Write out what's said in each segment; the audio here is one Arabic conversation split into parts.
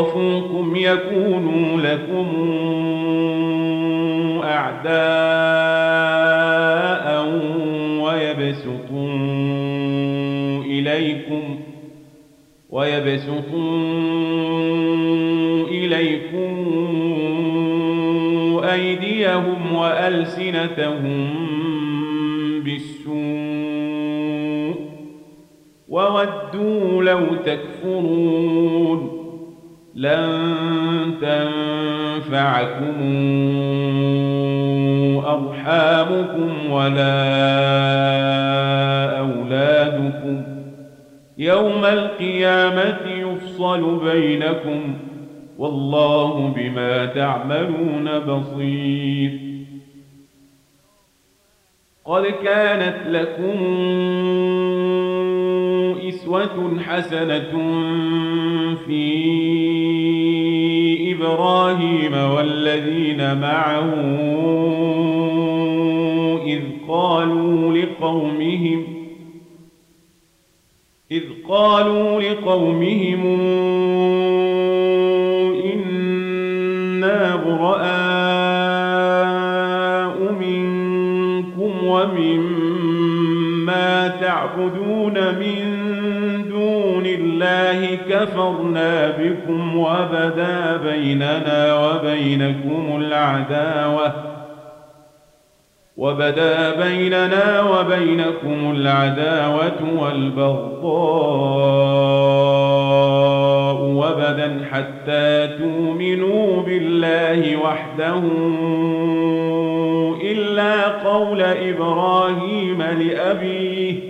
يثقفوكم يكونوا لكم أعداء ويبسطوا إليكم ويبسطوا إليكم أيديهم وألسنتهم بالسوء وودوا لو تكفرون لن تنفعكم أرحامكم ولا أولادكم. يوم القيامة يفصل بينكم. والله بما تعملون بصير. قد كانت لكم أسوة حسنة في إبراهيم والذين معه إذ قالوا لقومهم إذ قالوا لقومهم إنا براء منكم ومما تعبدون من كفرنا بكم وبدا بيننا وبينكم العداوة. وبدا بيننا وبينكم العداوة والبغضاء وبدا حتى تؤمنوا بالله وحده إلا قول إبراهيم لأبيه.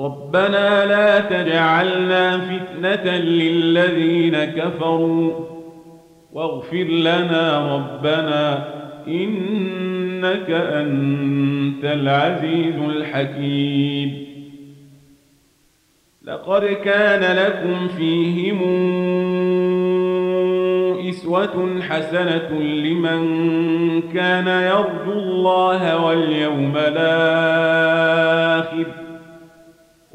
ربنا لا تجعلنا فتنة للذين كفروا. واغفر لنا ربنا إنك أنت العزيز الحكيم. لقد كان لكم فيهم إسوة حسنة لمن كان يرجو الله واليوم الآخر.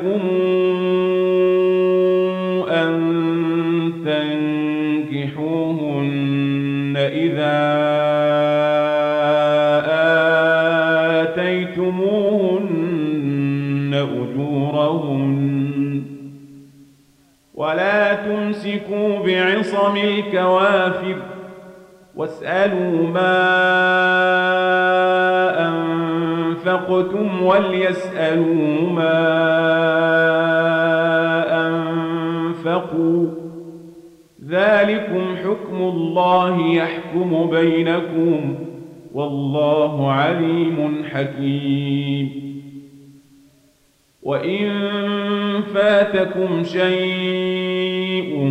عليكم أن تنكحوهن إذا آتيتموهن أجورهن ولا تمسكوا بعصم الكوافر واسألوا ما أنفقتم وليسألوا ما أنفقوا ذلكم حكم الله يحكم بينكم والله عليم حكيم. وإن فاتكم شيء